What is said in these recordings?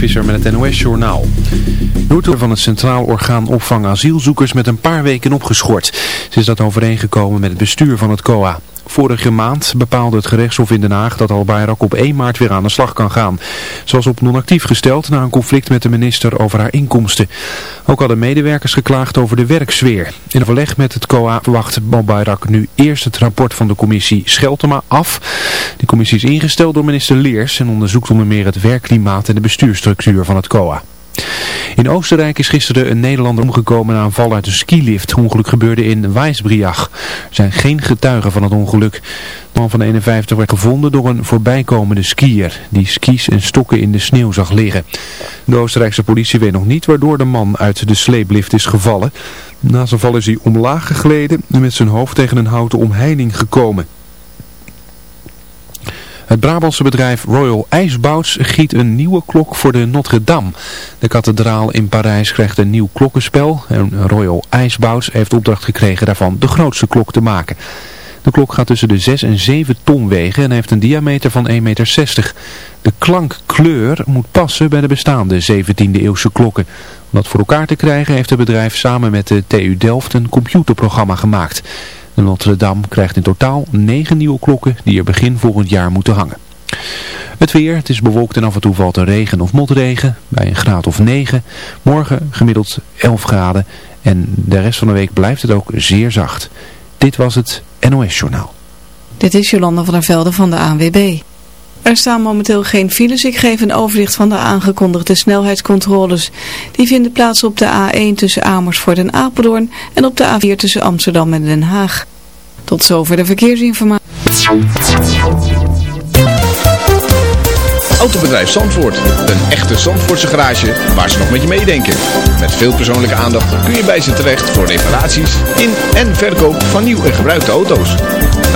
Visser met het NOS-journaal. Noortoer van het Centraal Orgaan Opvang Asielzoekers met een paar weken opgeschort. Ze is dat overeengekomen met het bestuur van het COA. Vorige maand bepaalde het gerechtshof in Den Haag dat Al-Bayrak op 1 maart weer aan de slag kan gaan. Ze was op non-actief gesteld na een conflict met de minister over haar inkomsten. Ook hadden medewerkers geklaagd over de werksfeer. In overleg met het COA verwacht Al-Bayrak nu eerst het rapport van de commissie Scheltema af. Die commissie is ingesteld door minister Leers en onderzoekt onder meer het werkklimaat en de bestuurstructuur van het COA. In Oostenrijk is gisteren een Nederlander omgekomen na een val uit een skilift. Het ongeluk gebeurde in Weisbriach. Er zijn geen getuigen van het ongeluk. De man van 51 werd gevonden door een voorbijkomende skier die skis en stokken in de sneeuw zag liggen. De Oostenrijkse politie weet nog niet waardoor de man uit de sleeplift is gevallen. Na zijn val is hij omlaag gegleden en met zijn hoofd tegen een houten omheining gekomen. Het Brabantse bedrijf Royal IJsbouts giet een nieuwe klok voor de Notre Dame. De kathedraal in Parijs krijgt een nieuw klokkenspel en Royal IJsbouts heeft opdracht gekregen daarvan de grootste klok te maken. De klok gaat tussen de 6 en 7 ton wegen en heeft een diameter van 1,60 meter. De klankkleur moet passen bij de bestaande 17e eeuwse klokken. Om dat voor elkaar te krijgen heeft het bedrijf samen met de TU Delft een computerprogramma gemaakt. De Notre Dame krijgt in totaal 9 nieuwe klokken die er begin volgend jaar moeten hangen. Het weer, het is bewolkt en af en toe valt er regen of motregen bij een graad of 9. Morgen gemiddeld 11 graden en de rest van de week blijft het ook zeer zacht. Dit was het NOS Journaal. Dit is Jolanda van der Velde van de ANWB. Er staan momenteel geen files. Ik geef een overzicht van de aangekondigde snelheidscontroles. Die vinden plaats op de A1 tussen Amersfoort en Apeldoorn en op de A4 tussen Amsterdam en Den Haag. Tot zover de verkeersinformatie. Autobedrijf Zandvoort. Een echte Zandvoortse garage waar ze nog met je meedenken. Met veel persoonlijke aandacht kun je bij ze terecht voor reparaties in en verkoop van nieuw en gebruikte auto's.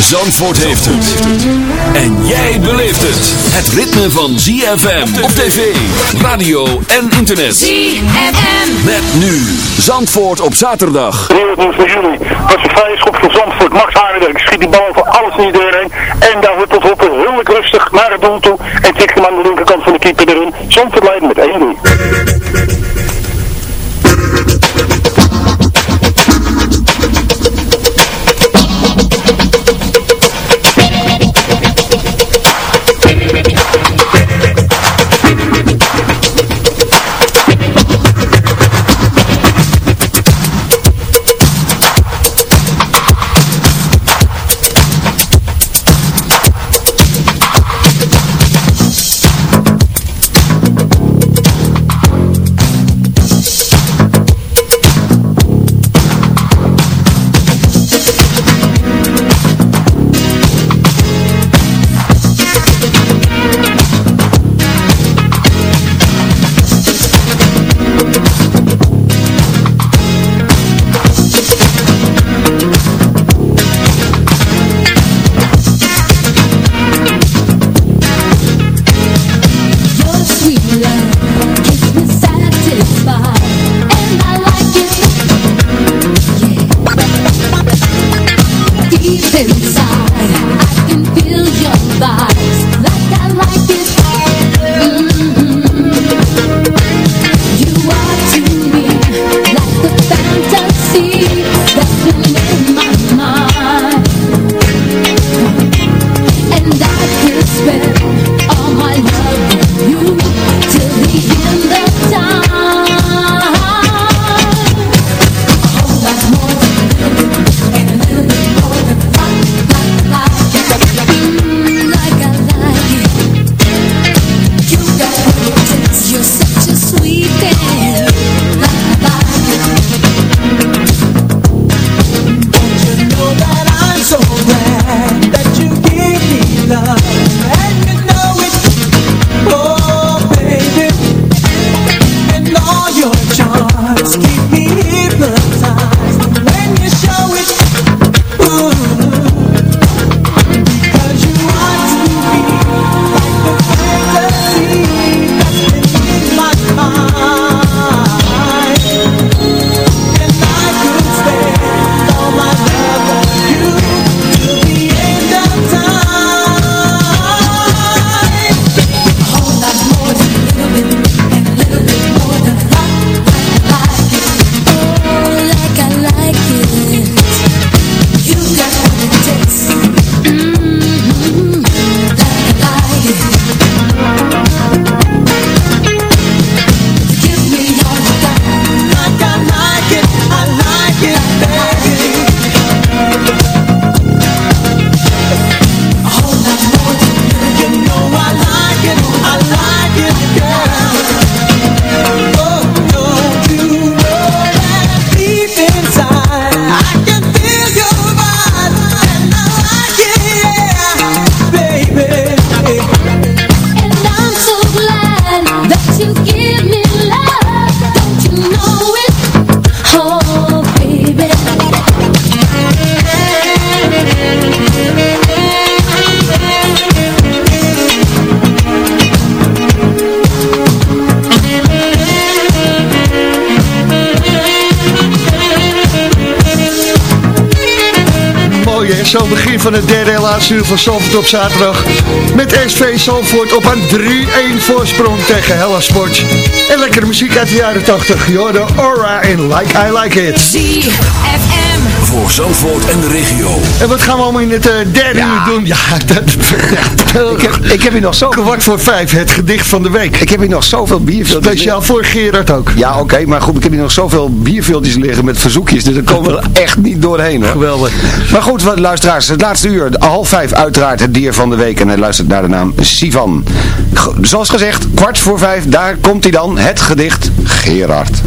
Zandvoort heeft het. En jij beleeft het. Het ritme van ZFM op tv, radio en internet. ZFM. Met nu Zandvoort op zaterdag. Wereldnieuws voor jullie. Was een vrije schop voor Zandvoort. Max Aardenberg schiet die bal voor alles in iedereen. En daar wordt tot op heel rustig naar het doel toe. En tikt hem aan de linkerkant van de keeper erin. Zandvoort leidt met 1 van het derde en laatste uur van Zandvoort op zaterdag. Met SV Zandvoort op een 3-1 voorsprong tegen Hella Sport. En lekkere muziek uit de jaren 80. Jorden Aura in Like I Like It. ZFM. Voor Zandvoort en de regio. En wat gaan we allemaal in het uh, derde uur doen? Ja, dat, ik, heb, ik heb hier nog zo... Kwart voor vijf, het gedicht van de week. Ik heb hier nog zoveel bierviltjes. Speciaal voor Gerard ook. Ja, oké, maar goed, ik heb hier nog zoveel bierviltjes liggen met verzoekjes. Dus daar komen we er echt niet doorheen hoor. Geweldig. Maar goed, luisteraars, het laatste uur, half vijf uiteraard het dier van de week. En hij luistert naar de naam Sivan. Zoals gezegd, kwart voor vijf, daar komt hij dan, het gedicht Gerard.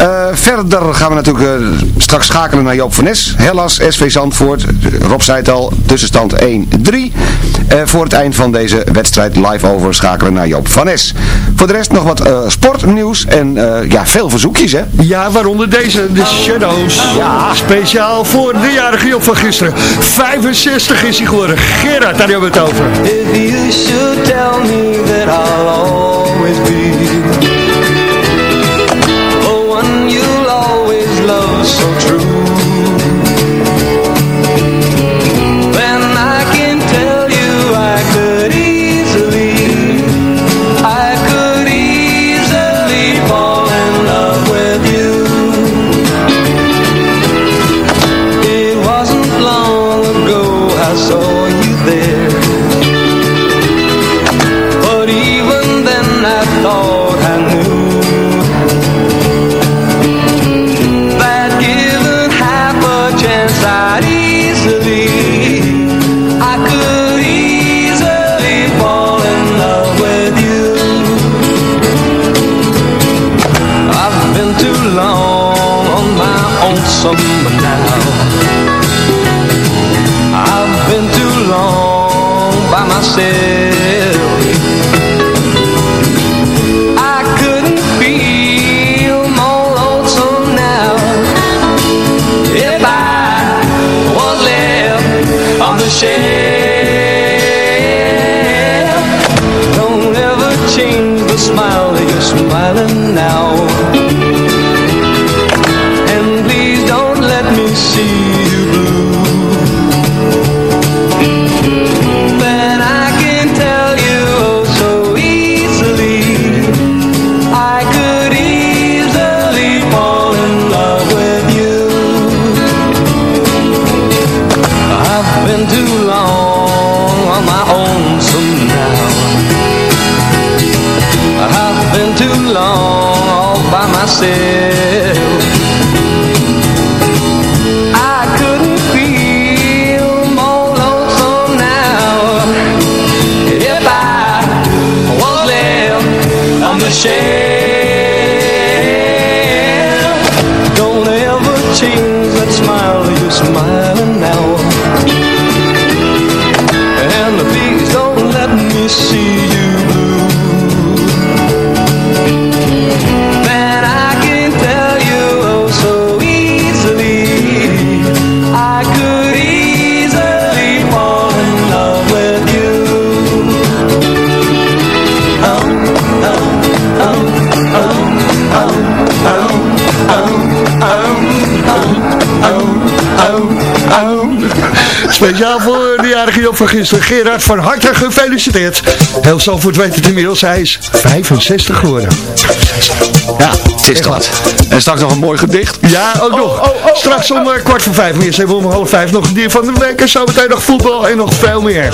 Uh, verder gaan we natuurlijk uh, straks schakelen naar Joop van Nes. Hellas, SV Zandvoort. Rob zei het al, tussenstand 1-3. Uh, voor het eind van deze wedstrijd live over schakelen naar Joop van Nes. Voor de rest nog wat sportnieuws en ja, veel verzoekjes hè. Ja, waaronder deze, de Shadows. Ja. Speciaal voor de jarige Joop van gisteren. 65 is hij geworden. Gerard, daar hebben we het over. If you should tell me that I'll always be some van gisteren. Gerard, van harte gefeliciteerd. Heel Zandvoort weet het inmiddels, hij is 65 geworden. Ja, het is dat. En straks nog een mooi gedicht. Ja, ook nog. Straks om eh, kwart voor vijf. Maar eerst hebben we om half vijf nog een dier van de week. En zo meteen nog voetbal en nog veel meer.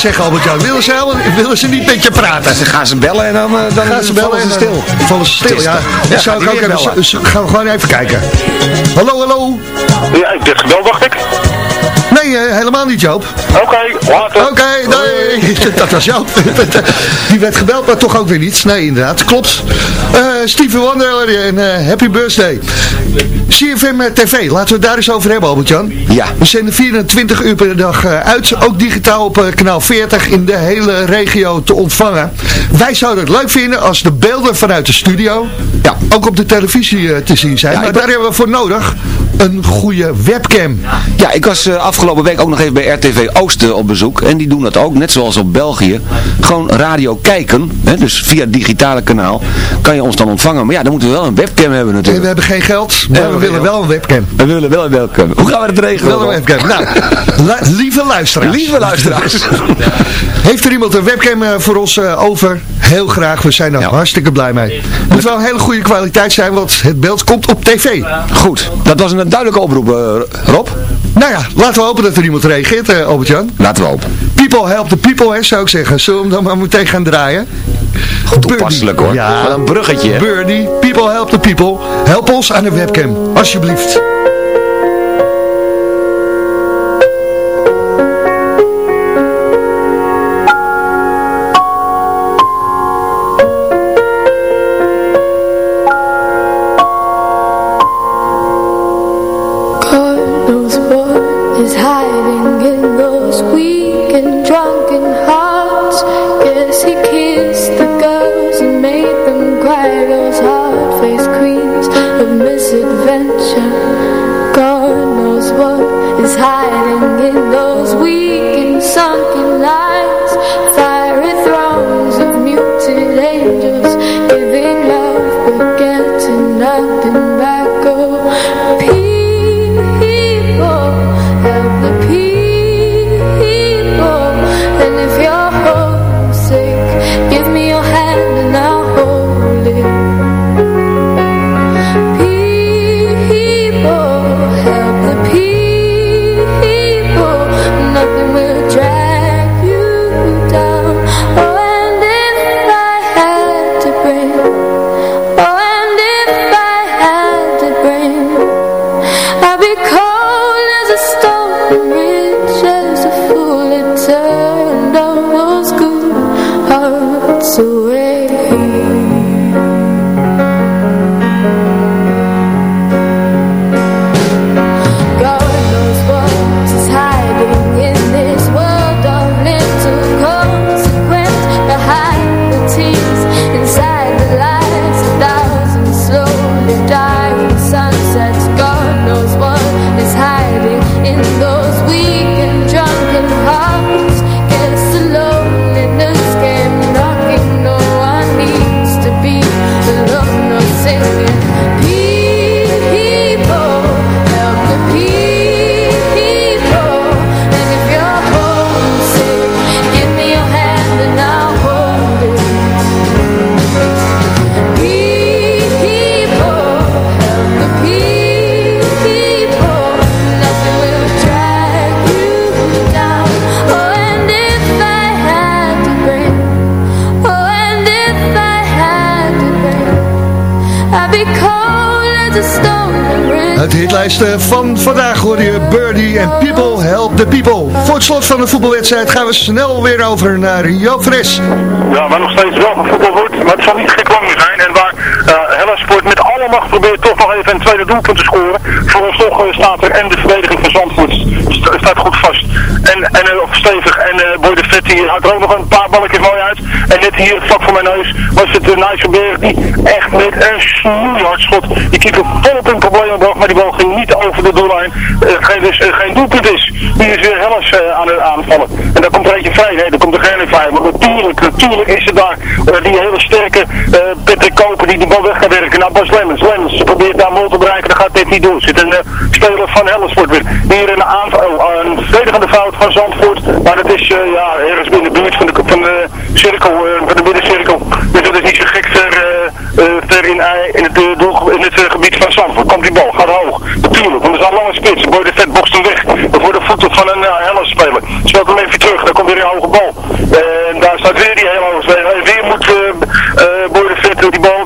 Zeggen, Albert-Jan? Willen ze, helemaal- willen ze niet met je praten? Ze gaan ze bellen en dan, eh, dan gaan ze bellen vallen en ze dan- stil. Vallen ze stil, ja. Ja, zou ik ook even, bellen. z- gaan we gewoon even kijken. Hallo, hallo. Ja, ik werd gebeld, dacht ik. Nee, eh, helemaal niet Joop. Oké, later. Oké, nee, dat was Joop. Die werd gebeld, maar toch ook weer niets. Nee, inderdaad, klopt. Eh Steven Wonder en eh, happy birthday. CFM TV, laten we het daar eens over hebben, Albert-Jan. Ja. We zenden 24 uur per dag eh, uit, ook digitaal op eh, kanaal 40 in de hele regio te ontvangen. Wij zouden het leuk vinden als de beelden vanuit de studio Ja. ook op de televisie eh, te zien zijn. Ja, maar daar hebben we voor nodig een goede webcam. Ja, ik was eh, afgelopen week ook nog even bij RTV Oosten op bezoek. En die doen dat ook, net zoals op België. Gewoon radio kijken, hè, dus via het digitale kanaal. Kan je je ons dan ontvangen? Maar ja, dan moeten we wel een webcam hebben En natuurlijk. we hebben geen geld, maar we willen wel een webcam. We willen wel een webcam. Hoe gaan we dat regelen? Wel een webcam. Nou, lieve luisteraars. Lieve luisteraars. Heeft er iemand een webcam eh, voor ons eh, over? Heel graag, we zijn er Ja. hartstikke blij mee. Het moet wel een hele goede kwaliteit zijn, want het beeld komt op tv. Goed, dat was een duidelijke oproep, eh, Rob. Nou ja, laten we hopen dat er iemand reageert, eh Albert-Jan. Laten we hopen. People help the people, hè, zou ik zeggen. Zullen we hem dan maar meteen gaan draaien? Toepasselijk hoor. Ja. Wat een bruggetje. Birdie, people help the people. Help ons aan de webcam, alsjeblieft. What is hiding in those weak and sunken lines. Van de voetbalwedstrijd gaan we snel weer over naar Joop Fres. Ja, waar nog steeds wel gevoetbald wordt, maar het zal niet gek lang zijn. En waar uh, Macht probeert toch nog even een tweede doelpunt te scoren. Vooralsnog uh, staat er en de verdediging van Zandvoort st staat goed vast. En, en uh, stevig. En uh, Boy de Vet die houdt er ook nog een paar balletjes mooi uit. En net hier vlak voor mijn neus was het uh, Nijsselberg die echt met een snoeihard schot. Die keeper volop in problemen bracht, maar die bal ging niet over de doellijn. geen, dus geen doelpunt is. Nu is weer Hellers aan het aanvallen. En daar komt er eentje vrij. Nee, daar komt er geen vrij. Maar natuurlijk, natuurlijk is er daar die hele sterke Patrick Koper die die bal weg gaat werken. Nou, Bas Lemmens. Lemmens probeert daar mol te bereiken, dat gaat dit niet doen. Zit een speler van Hellersvoort weer. Hier een aanval, een verdedigende fout van Zandvoort. Maar dat is ja, ergens in de buurt van de, van de cirkel, van de middencirkel. Dus dat is niet zo gek ver, in, in, het, in het gebied van Zandvoort. Komt die bal, gaat hoog. Natuurlijk, want er is een lange spits. Boy de Vet bokst hem weg. Voor de voeten van een uh, Hellers-speler. Speelt hem even terug, dan komt weer een hoge bal. En daar staat weer die hele hoge speler. En weer moet uh, Boy de Vet die bal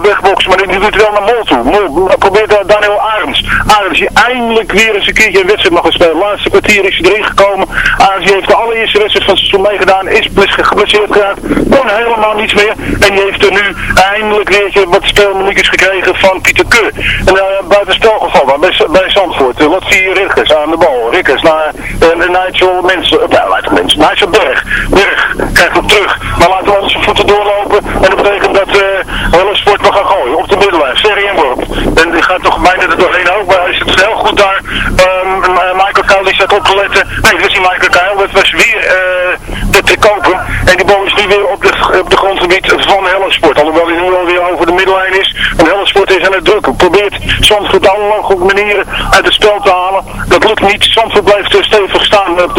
maar die doet het wel naar Mol toe. Mol probeert uh, Daniel Arends. Arends die eindelijk weer eens een keertje een wedstrijd mag spelen. Laatste kwartier is hij erin gekomen. Arends heeft de allereerste wedstrijd van het seizoen meegedaan. Is geblesseerd geraakt. Kon helemaal niets meer. En die heeft er nu eindelijk weer wat speelminuutjes gekregen van Pieter Keur. En uh, buiten spel gevallen bij, bij Zandvoort. Uh, wat zie je Rikkers aan de bal. Rikkers naar uh, Nigel Mensen. Uh, ja, mensen. Nigel Berg. Berg krijgt hem terug. Maar laten we onze voeten doorlopen. En dat betekent dat Sport nog gaan gooien. Op de middenlijn. Sterry Enborp. En die gaat toch bijna er doorheen ook. Maar hij zit heel goed daar. Um, Michael Kuil die staat op te letten. Nee, dat was niet Michael Kuil. Dat was weer de te kopen. En die bal is nu weer op de, op de grondgebied van Hellensport. Alhoewel hij nu alweer over de middenlijn is. Helsport is aan het drukken. Probeert Zandvoort alle mogelijke manieren uit het spel te halen. Dat lukt niet. Zandvoort blijft eh, stevig staan op,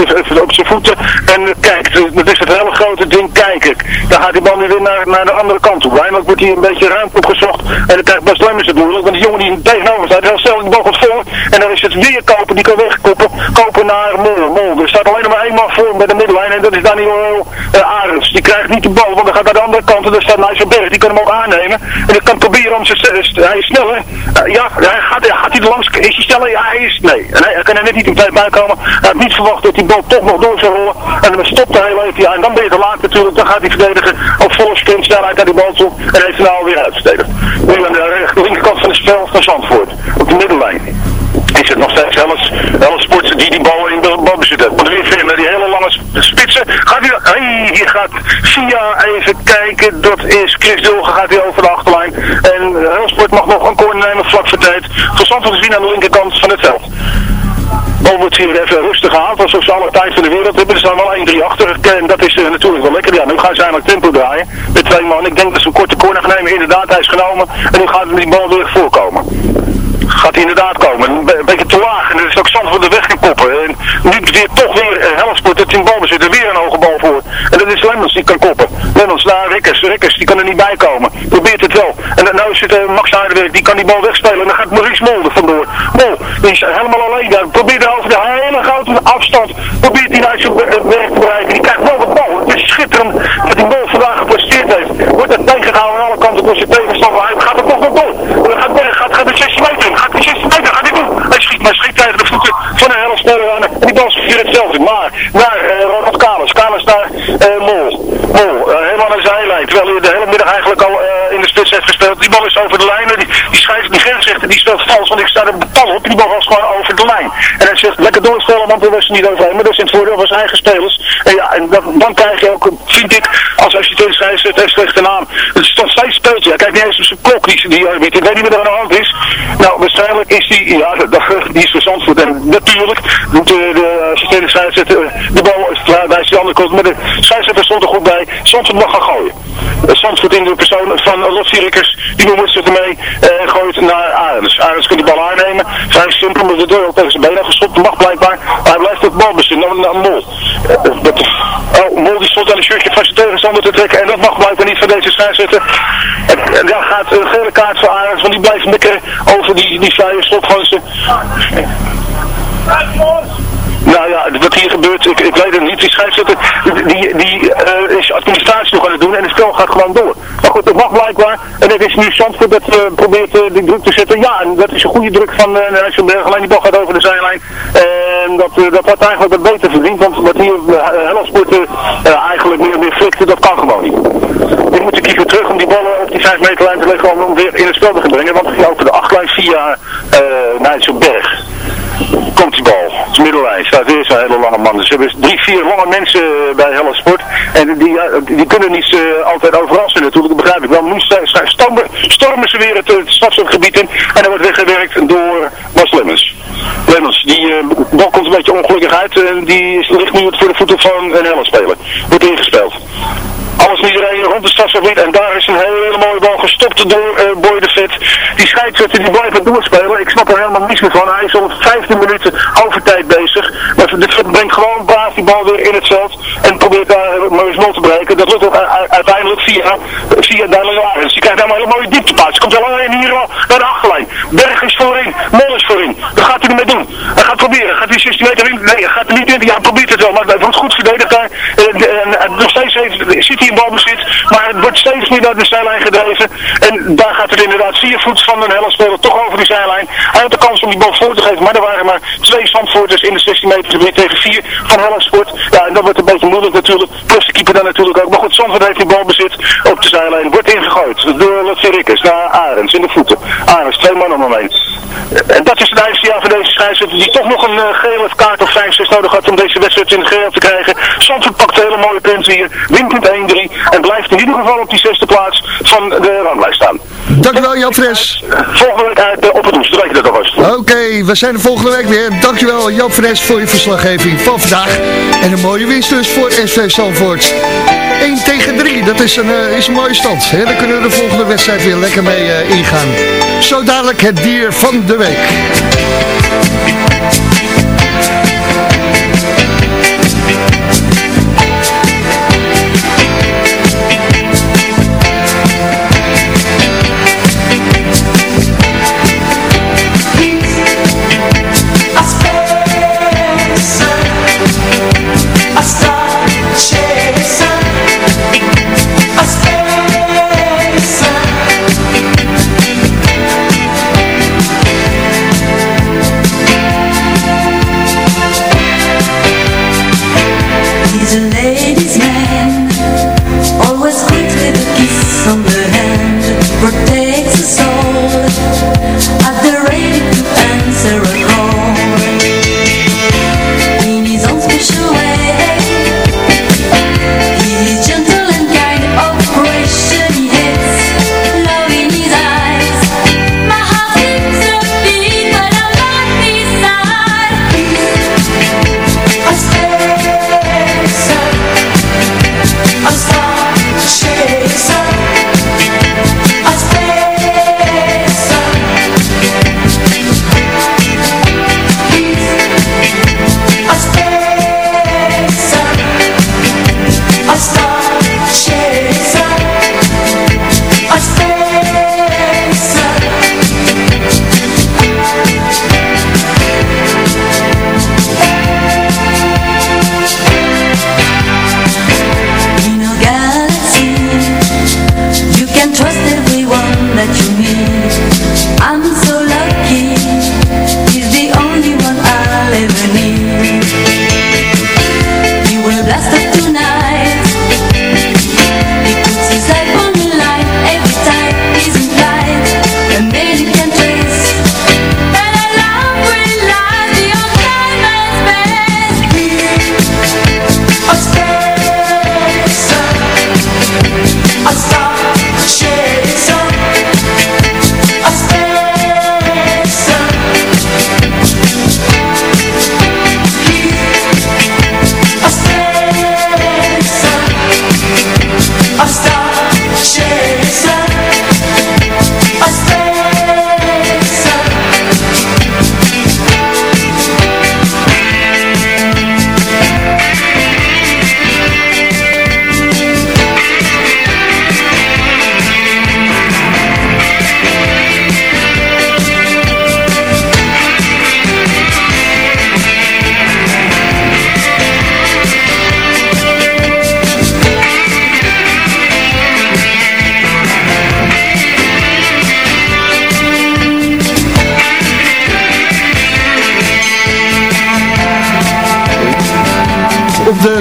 op zijn voeten. En eh, kijkt, eh, dat is het hele grote ding, kijk ik. Dan gaat die bal weer naar, naar de andere kant toe. Eindelijk wordt hier een beetje ruimte opgezocht. En dan krijgt Bas Lemmers het moeilijk. Want die jongen die tegenover staat, heel snel bal gaat voor. En dan is het weer kopen, die kan wegkoppen. Kopen naar Mol. Mol. Er staat alleen nog maar één man voor bij de middenlijn. En dat is Daniel uh, Arends. Die krijgt niet de bal, want dan gaat naar de andere kant. En daar staat Nijsselberg. Die kan hem ook aannemen. En dan kan proberen om zijn... Hij is snel, hè? Uh, ja, hij gaat, gaat hij langs? Is hij sneller? Ja, hij is... Nee. nee hij kan er net niet tijd bij komen. Hij had niet verwacht dat die bal toch nog door zou rollen. En dan stopt hij heel even. Ja, en dan ben je te laat natuurlijk. Dan gaat hij verdedigen op volle sprint snelheid naar die bal toe. En heeft hij nou alweer uitverdedigd. Nu aan de linkerkant van het spel van Zandvoort. Op de middenlijn is nog steeds Helles, Helles Sports die die bal in de bal bezit. Want weer vinden die hele lange spitsen. Gaat hij, hey, hier gaat Sia even kijken. Dat is Chris Dulge gaat hij over de achterlijn. En Helles Sport mag nog een corner nemen vlak voor tijd. Gezond te zien aan de linkerkant van het veld. bal wordt hier even rustig gehaald, alsof ze alle tijd van de wereld hebben. Er staan wel 1-3 achter en dat is uh, natuurlijk wel lekker. Ja, nu gaan ze eigenlijk tempo draaien met twee man. Ik denk dat ze een korte corner gaan nemen. Inderdaad, hij is genomen en nu gaat die bal weer voorkomen gaat hij inderdaad komen. Een beetje te laag. En er is ook zand voor de weg gaan koppen. En nu weer toch weer uh, Helsport dat hij in bal bezit. Er weer een hoge bal voor. En dat is Lemmens die kan koppen. Lemmens naar Rikkers. Rikkers die kan er niet bij komen. Probeert het wel. En nou zit uh, Max Heiderberg. Die kan die bal wegspelen. En dan gaat Maurice Mol er vandoor. Mol is helemaal alleen daar. Probeert over de hele grote afstand. Probeert hij naar zijn werk te bereiken. Die krijgt wel de bal. Het is schitterend dat die bal vandaag gepresteerd heeft. Wordt dat tegengehouden aan alle kanten door zijn tegenstander. Hij gaat er toch nog door. En dan gaat Berg gaat, gaat de 16 meter in. Gaat de 16 meter. Gaat hij doen. Hij schiet maar schiet tegen de voeten van hele speler aan. En die bal weer hetzelfde. Maar naar uh, Ronald Kalis. Kalis naar uh, Mol. Mol. Uh, helemaal naar zijn lijn. Terwijl hij de hele middag eigenlijk al in de spits heeft gespeeld. Die bal is over de lijn. Die, die grensrechter. Die speelt vals. Want ik sta er betal op. Die bal was gewoon over de lijn. En hij zegt lekker doorspelen. Want we was er niet overheen. Maar dat is in het voordeel van zijn eigen spelers. En ja, en dan krijg je ook, vind ik, als assistent scheidsrechter heeft slechte naam. Het is toch steeds speeltje. Hij kijkt niet eens op zijn klok. Die, die, die, ik weet niet wat er aan de hand is. Nou, waarschijnlijk is die, ja, die is verzand voor en natuurlijk doet de, de assistent scheidsrechter de bal wijst de andere kant, maar de scheidsrechter stond er goed bij. Zandvoort mag gaan gooien. Zandvoort in de persoon van Lottie Rikkers, die bemoeit zich ermee en gooit naar Arends. Arends kan die bal aannemen, vrij simpel, met de deur ook tegen zijn benen geschopt, mag blijkbaar, maar hij blijft het balbezit, naar, naar Mol. Dat, oh, Mol die stond aan een shirtje van zijn tegenstander te trekken en dat mag blijkbaar niet van deze scheidsrechter. En, en dan gaat een gele kaart voor Arends, want die blijft mikken over die, die vrije slotgansen. Nou ja, wat hier ik, ik weet het niet. Die scheidsrechter, die, die uh, is administratie nog aan het doen en het spel gaat gewoon door. Maar goed, dat mag blijkbaar. En het is nu Zandvoort dat uh, probeert uh, die druk te zetten. Ja, en dat is een goede druk van uh, Nijsselberg. Alleen die bal gaat over de zijlijn. En dat, dat had eigenlijk wat beter verdiend. Want wat hier uh, eigenlijk meer, meer flikte, dat kan gewoon niet. Die moet de keeper terug om die ballen op die 5 meter lijn te leggen om weer in het spel te brengen. Want over de achtlijn via uh, Nijsselberg komt die bal. Het is middellijn. Staat weer zo'n hele lange man. Dus ze hebben drie, vier lange mensen bij Helle Sport. En die, die kunnen niet uh, altijd overal zijn natuurlijk. Dat begrijp ik wel. Nu stormen, stormen ze weer het, het stadsgebied in. En dan wordt weggewerkt door Bas Lemmens. Lemmens, die uh, bal komt een beetje ongelukkig uit. En die ligt nu voor de voeten van een Helle speler. Wordt ingespeeld alles en iedereen rond de stadsgebied. En daar is een hele mooie bal gestopt door uh, Boy de Vet. Die scheidsrechter die blijft doorspelen. Ik snap er helemaal niets meer van. Hij is al 15 minuten overtijd bezig. Maar de brengt gewoon braaf die bal weer in het veld. En probeert daar uh, maar eens te breken. Dat lukt ook uiteindelijk via, via Daniel Arends. Die krijgt helemaal een hele mooie dieptepaas. Komt alleen hier naar de achterlijn. Berg is voorin. Mol is voorin. Wat gaat hij ermee doen? Hij gaat proberen. Gaat hij 16 meter in? Nee, hij gaat er niet in. Ja, probeert het wel. Maar hij wordt goed verdedigd daar. En, en nog steeds zit hij in balbezit. Maar het wordt steeds meer naar de zijlijn gedreven. En daar gaat het inderdaad vier voet van een speler toch over die zijlijn. Hij had de kans om die bal voor te geven. Maar er waren maar twee zandvoorters in de 16 meter tegen vier van Hellensport. Ja, en dat wordt een beetje moeilijk natuurlijk. Plus keeper dan natuurlijk ook. Maar goed, Zandvoort heeft die balbezit op de zijlijn. Wordt ingegooid door Lotsie Rikkers naar Arends in de voeten. Arends, twee mannen om hem heen. En dat is het eerste jaar van deze scheidsrechter die toch nog een uh, gele kaart of 5-6 nodig had om deze wedstrijd in de geel te krijgen. Zandvoort pakt hele mooie punten hier. Wint met 1-3 en blijft in ieder geval op die zesde plaats van de ranglijst staan. Dankjewel Jan Fres. Volgende week uit op het hoes, weet je dat alvast. Oké, okay, we zijn er volgende week weer. Dankjewel Jan Fres voor je verslaggeving van vandaag. En een mooie winst dus voor SV Zandvoort. 1 tegen 3, dat is een, eh, is een mooie stand. Hè? Dan kunnen we de volgende wedstrijd weer lekker mee eh, ingaan. Zo dadelijk het dier van de week.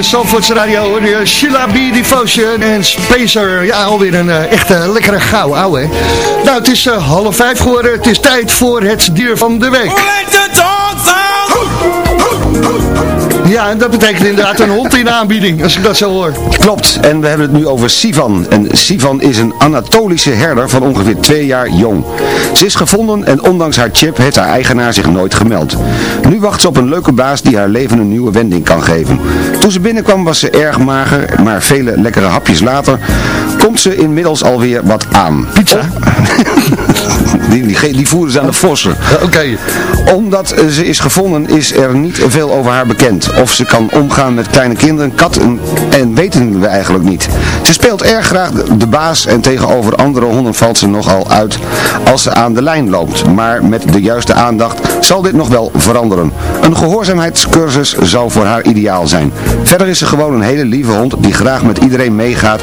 Zandvoorts Radio hoor je Sheila B. Devotion en Spacer. Ja, alweer een uh, echte lekkere gauw, ouwe. hè. Nou, het is uh, half vijf geworden. Het is tijd voor het dier van de week. Ja, en dat betekent inderdaad een hond in de aanbieding, als ik dat zo hoor. Klopt, en we hebben het nu over Sivan. En Sivan is een Anatolische herder van ongeveer twee jaar jong. Ze is gevonden en ondanks haar chip heeft haar eigenaar zich nooit gemeld. Nu wacht ze op een leuke baas die haar leven een nieuwe wending kan geven. Toen ze binnenkwam was ze erg mager, maar vele lekkere hapjes later komt ze inmiddels alweer wat aan. Pizza? Die, die, ge- die voeren ze aan de vossen. Oké. Omdat ze is gevonden is er niet veel over haar bekend. Of ze kan omgaan met kleine kinderen, katten en weten we eigenlijk niet. Ze speelt erg graag de de baas en tegenover andere honden valt ze nogal uit als ze aan de lijn loopt. Maar met de juiste aandacht zal dit nog wel veranderen. Een gehoorzaamheidscursus zou voor haar ideaal zijn. Verder is ze gewoon een hele lieve hond die graag met iedereen meegaat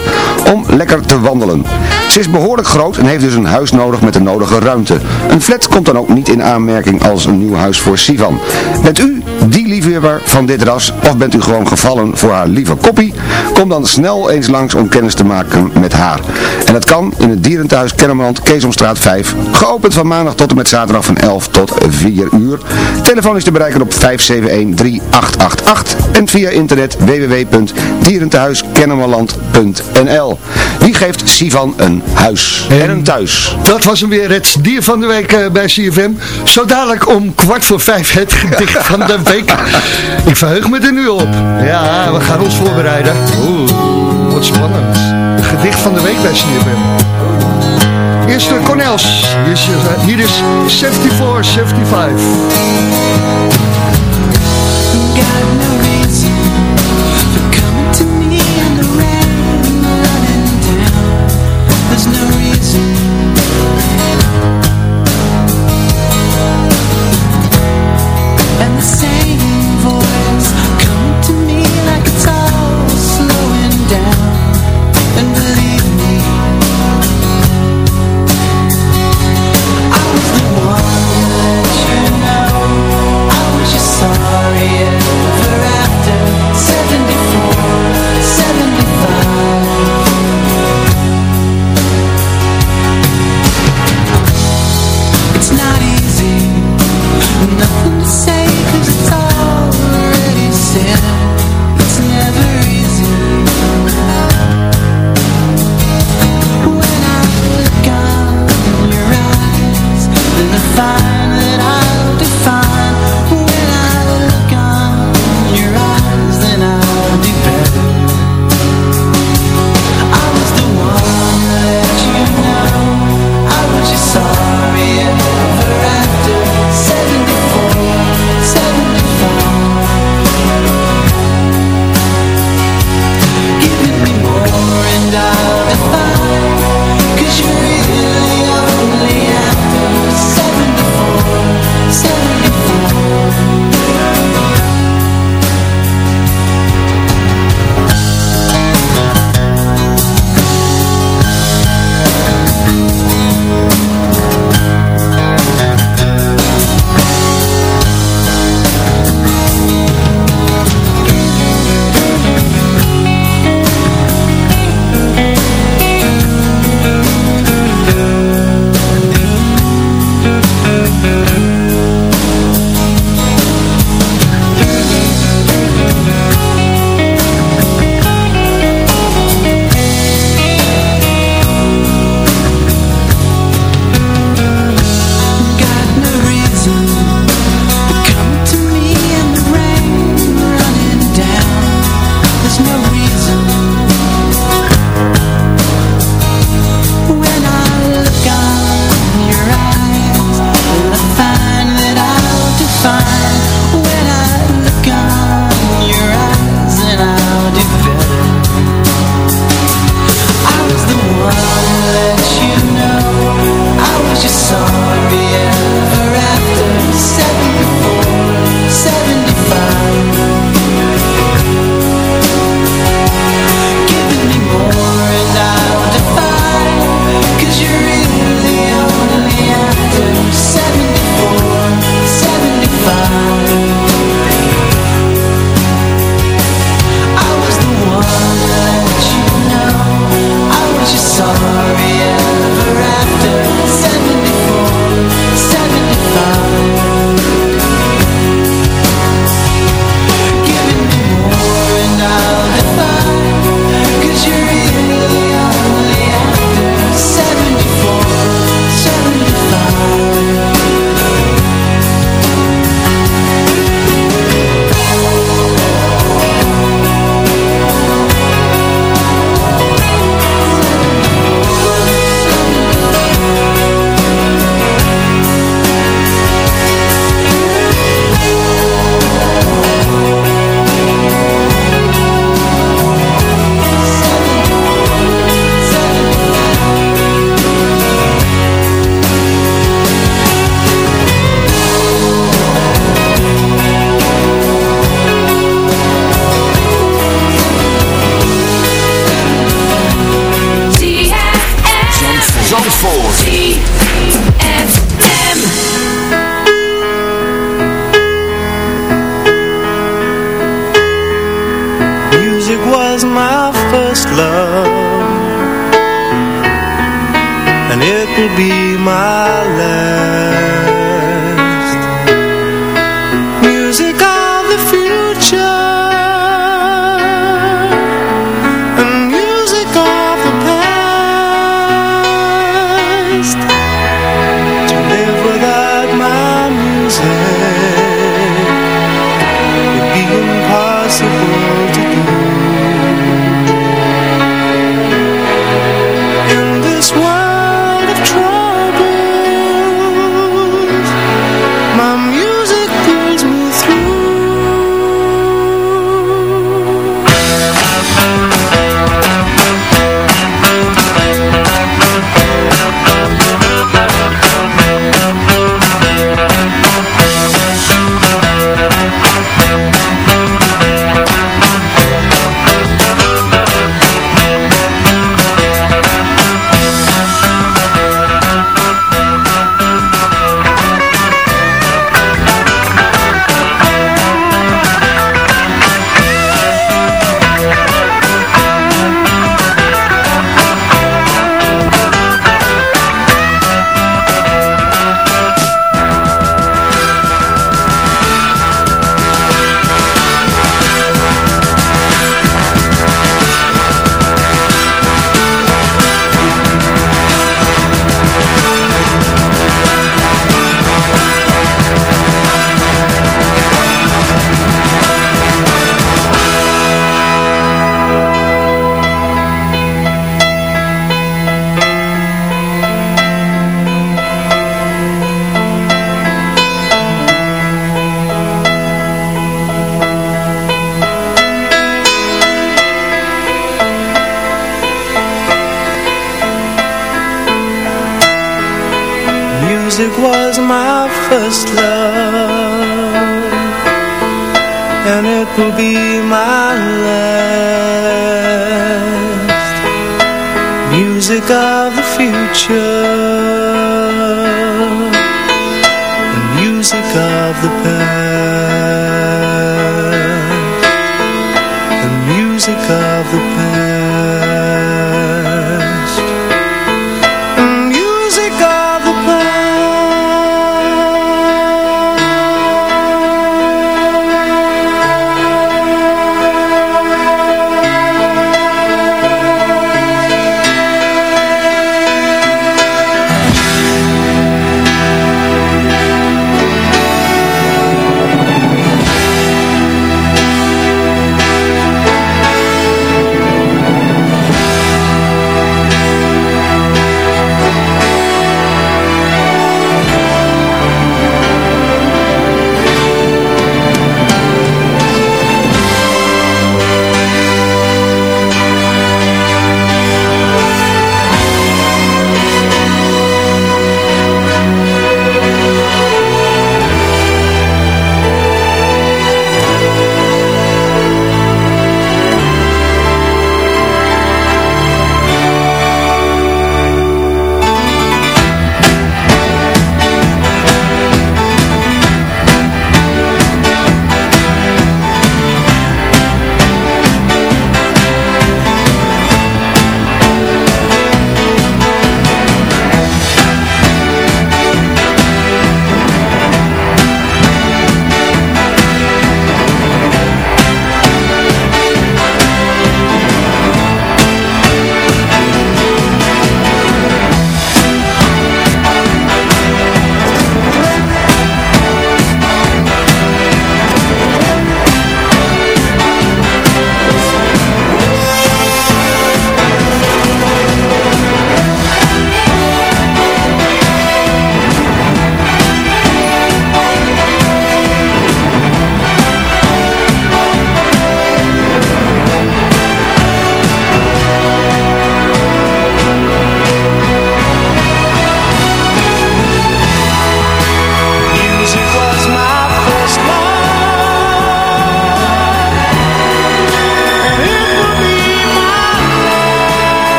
om lekker te wandelen. Ze is behoorlijk groot en heeft dus een huis nodig met de nodige ruimte. Een flat komt dan ook niet in aanmerking als een nieuw huis voor Sivan. Bent u die liefhebber van dit ras of bent u gewoon gevallen voor haar lieve koppie? Kom dan snel eens langs om kennis te maken met haar. En dat kan in het dierenthuis Kennemerland, Keesomstraat 5. Geopend van maandag tot en met zaterdag van 11 tot 4 uur. Telefoon is te bereiken op 571-3888 en via internet www.dierentehuiskennemerland.nl Wie geeft Sivan een huis en een thuis? Dat was hem weer, het dier van de week eh, bij CFM. Zo dadelijk om kwart voor vijf het gedicht van de Ik verheug me er nu op. Ja, we gaan ons voorbereiden. Oeh, wat spannend. Het gedicht van de week bij CFM. Eerst de Cornels. Hier is, eh, hier is 74, 75. There's no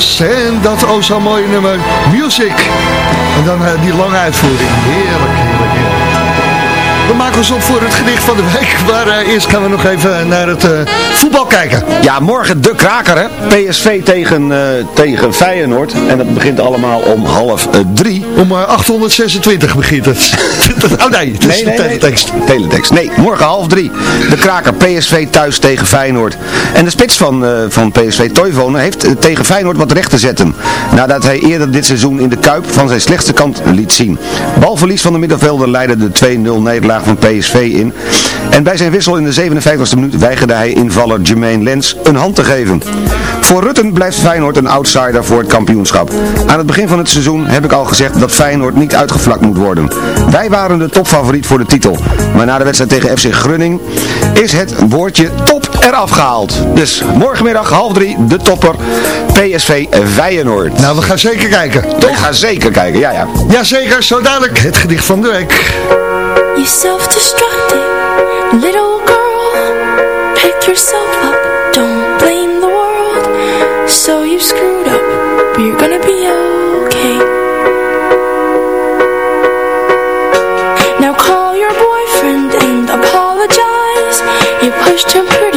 En dat oh zo mooie nummer Music. En dan eh, die lange uitvoering. Heerlijk, heerlijk, heerlijk. We maken ons op voor het gedicht van de week. Maar eh, eerst gaan we nog even naar het eh, voetbal kijken. Ja, morgen de kraker hè. PSV tegen, tegen Feyenoord. En dat begint allemaal om half drie. Om eh, 826 begint het. oh nee, het is de teletext. Teletext. Nee, morgen half drie. De kraker PSV thuis tegen Feyenoord. En de spits van, eh, van PSV, Toivonen, heeft eh, tegen Feyenoord wat recht te zetten. Nadat hij eerder dit seizoen in de Kuip van zijn slechtste kant liet zien. Balverlies van de middenvelder leidde de 2-0 nederlaag van PSV in. En bij zijn wissel in de 57e minuut weigerde hij invaller Jermaine Lens een hand te geven. Voor Rutten blijft Feyenoord een outsider voor het kampioenschap. Aan het begin van het seizoen heb ik al gezegd dat Feyenoord niet uitgevlakt moet worden. Wij waren de topfavoriet voor de titel. Maar na de wedstrijd tegen FC Grunning is het woordje top eraf gehaald. Dus morgenmiddag half drie de topper PSV Feyenoord. Nou, we gaan zeker kijken. Toch? Ik ga zeker kijken, ja ja. Jazeker, zo dadelijk het gedicht van de week. You self-destructing little girl Pick yourself up, So you screwed up, but you're gonna be okay. Now call your boyfriend and apologize. You pushed him pretty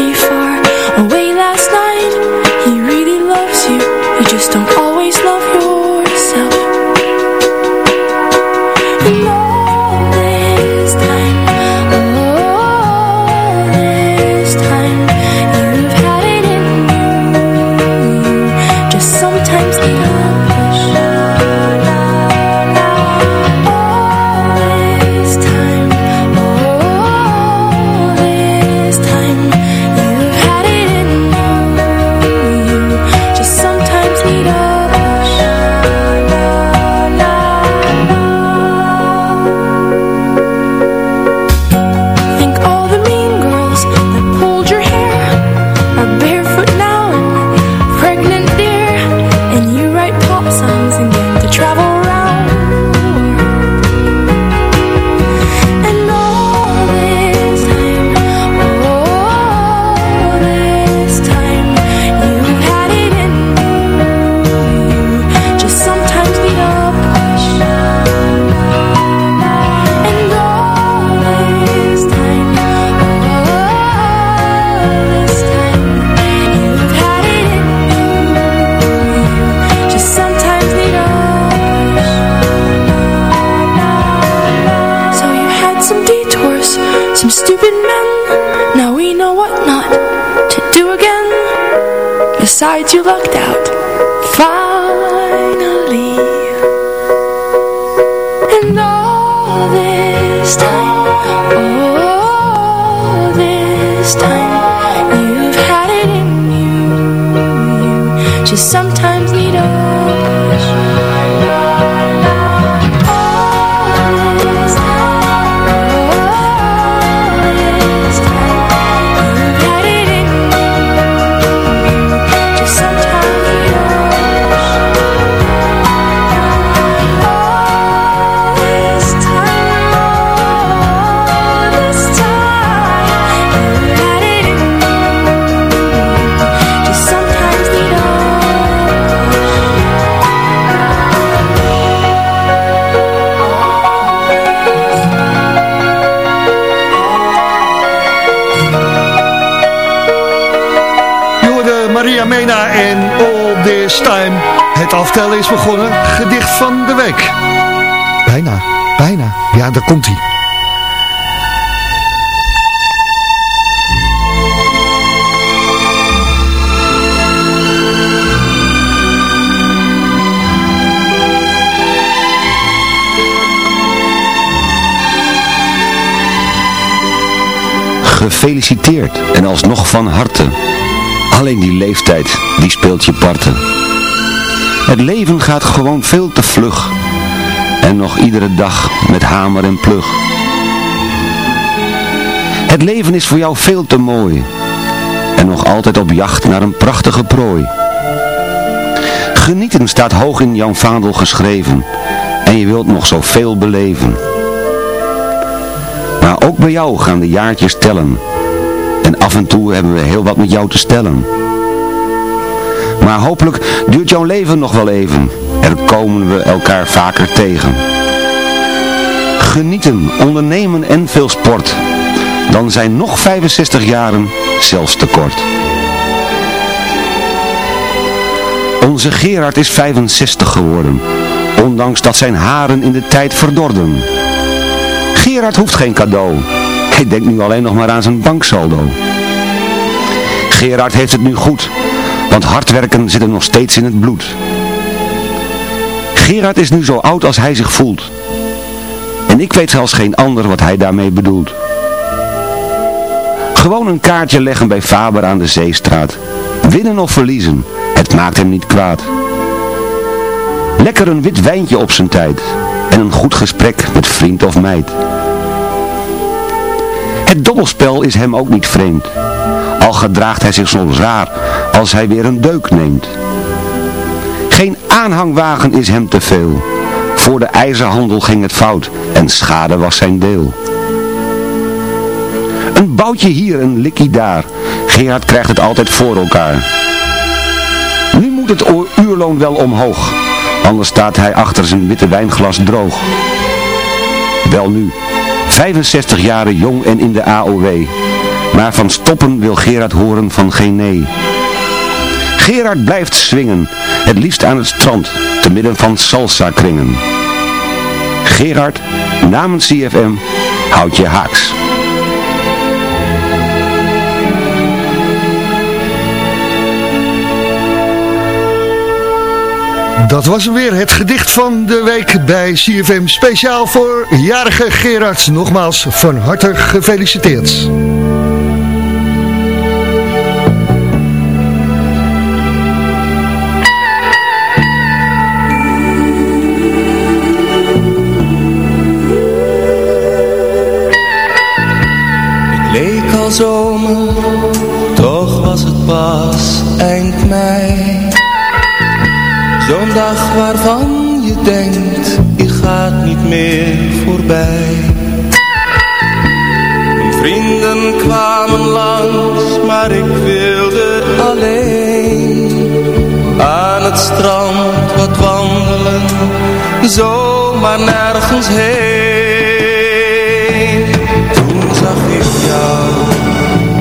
Besides, you lucked out. Time. Het aftellen is begonnen. Gedicht van de week. Bijna, bijna. Ja, daar komt hij. Gefeliciteerd en alsnog van harte. Alleen die leeftijd, die speelt je parten. Het leven gaat gewoon veel te vlug. En nog iedere dag met hamer en plug. Het leven is voor jou veel te mooi. En nog altijd op jacht naar een prachtige prooi. Genieten staat hoog in jouw vaandel geschreven. En je wilt nog zoveel beleven. Maar ook bij jou gaan de jaartjes tellen. En af en toe hebben we heel wat met jou te stellen. Maar hopelijk duurt jouw leven nog wel even. Er komen we elkaar vaker tegen. Genieten, ondernemen en veel sport. Dan zijn nog 65 jaren zelfs te kort. Onze Gerard is 65 geworden. Ondanks dat zijn haren in de tijd verdorden. Gerard hoeft geen cadeau. Hij denkt nu alleen nog maar aan zijn banksaldo. Gerard heeft het nu goed, want hard werken zit nog steeds in het bloed. Gerard is nu zo oud als hij zich voelt. En ik weet zelfs geen ander wat hij daarmee bedoelt. Gewoon een kaartje leggen bij Faber aan de Zeestraat. Winnen of verliezen, het maakt hem niet kwaad. Lekker een wit wijntje op zijn tijd. En een goed gesprek met vriend of meid. Het dobbelspel is hem ook niet vreemd. Al gedraagt hij zich soms raar als hij weer een deuk neemt. Geen aanhangwagen is hem te veel. Voor de ijzerhandel ging het fout en schade was zijn deel. Een boutje hier, een likkie daar. Gerard krijgt het altijd voor elkaar. Nu moet het uurloon wel omhoog. Anders staat hij achter zijn witte wijnglas droog. Wel nu, 65 jaren jong en in de AOW. Maar van stoppen wil Gerard horen van geen nee. Gerard blijft swingen, het liefst aan het strand, te midden van salsa kringen. Gerard, namens CFM, houd je haaks. Dat was hem weer, het gedicht van de week bij CFM. Speciaal voor jarige Gerard. Nogmaals, van harte gefeliciteerd. Zomer, toch was het pas eind mei. Zo'n dag waarvan je denkt, die gaat niet meer voorbij. Mijn vrienden kwamen langs, maar ik wilde alleen. Aan het strand wat wandelen, zomaar nergens heen. Toen zag ik jou,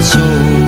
走。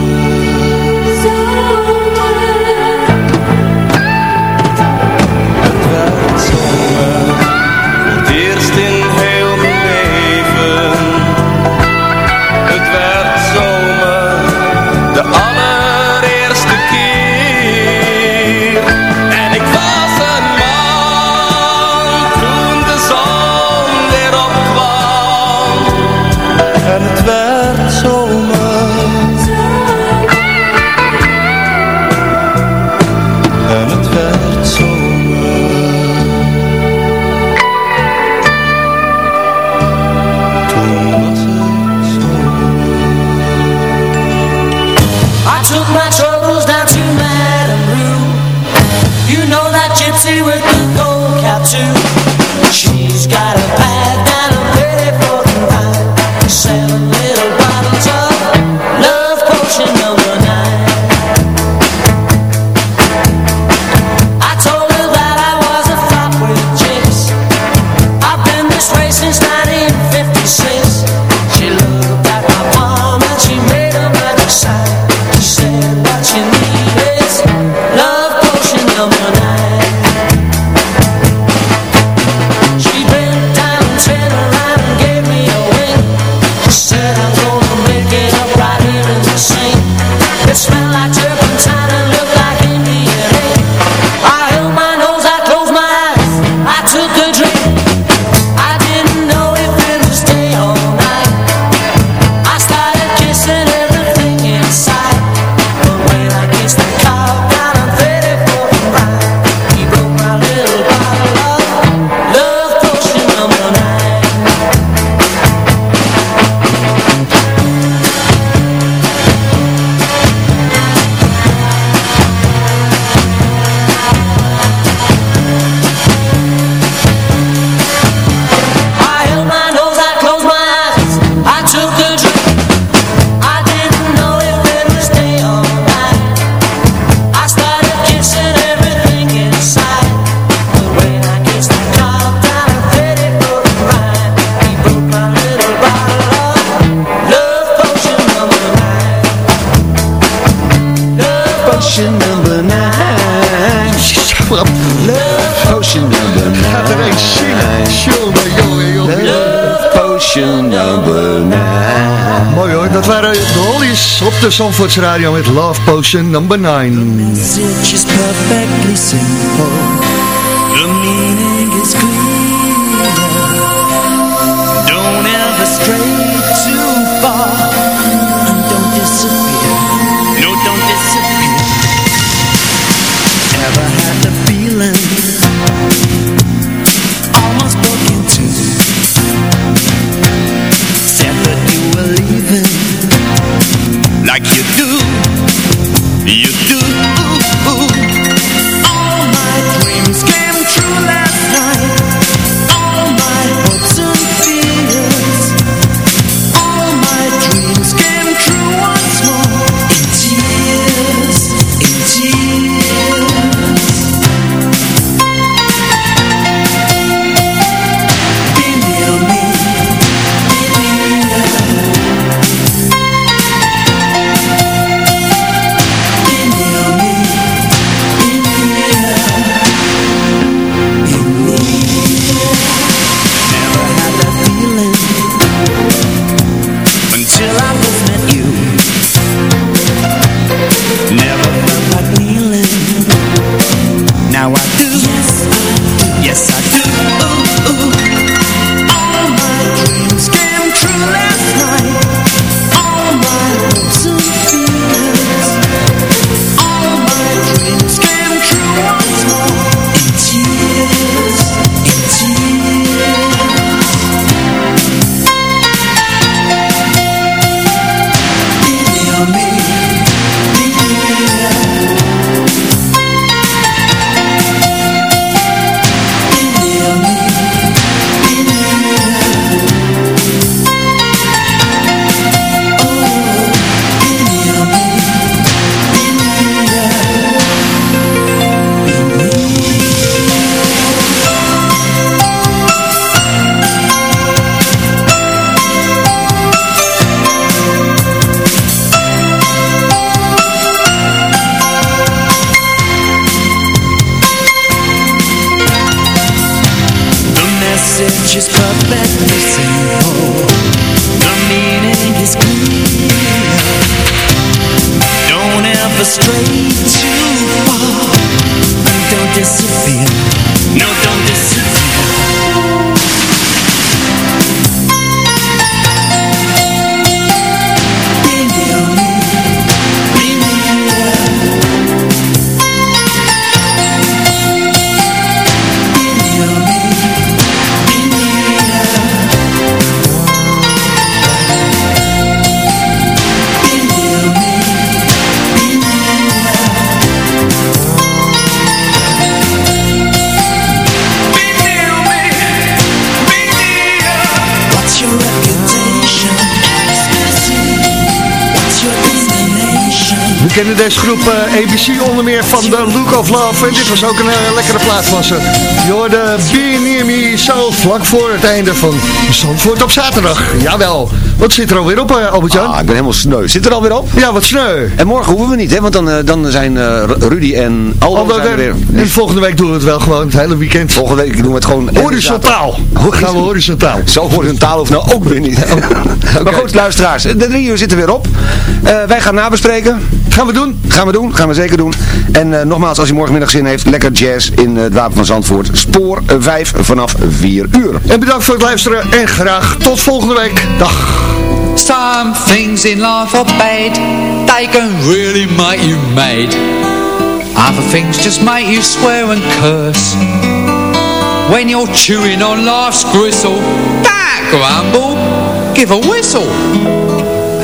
de Zandvoorts Radio met Love Potion number 9. Kennen deze groep eh, ABC onder meer van The Look of Love. En dit was ook een eh, lekkere plaat van ze. Je hoorde Be zo vlak voor het einde van Zandvoort op zaterdag. Jawel. Wat zit er alweer op, eh, Albert-Jan? Ah, ik ben helemaal sneu. Zit er alweer op? Ja, wat sneu. En morgen hoeven we niet, hè? Want dan, dan zijn eh, Rudy en Aldo Aldo zijn er weer. En volgende week doen we het wel gewoon, het hele weekend. Volgende week doen we het gewoon... Horizontaal. Gaan we horizontaal. Zo horizontaal hoeft nou ook weer niet. Maar goed, luisteraars. De drie uur zitten weer op. Wij gaan nabespreken. Gaan we doen. Gaan we doen. Gaan we zeker doen. En eh, nogmaals, als u morgenmiddag zin heeft, lekker jazz in eh, het Wapen van Zandvoort. Spoor 5 vanaf 4 uur. En bedankt voor het luisteren en graag tot volgende week. Dag. Some things in life are bad They can really make you mad Other things just make you swear and curse When you're chewing on life's gristle Don't grumble, give a whistle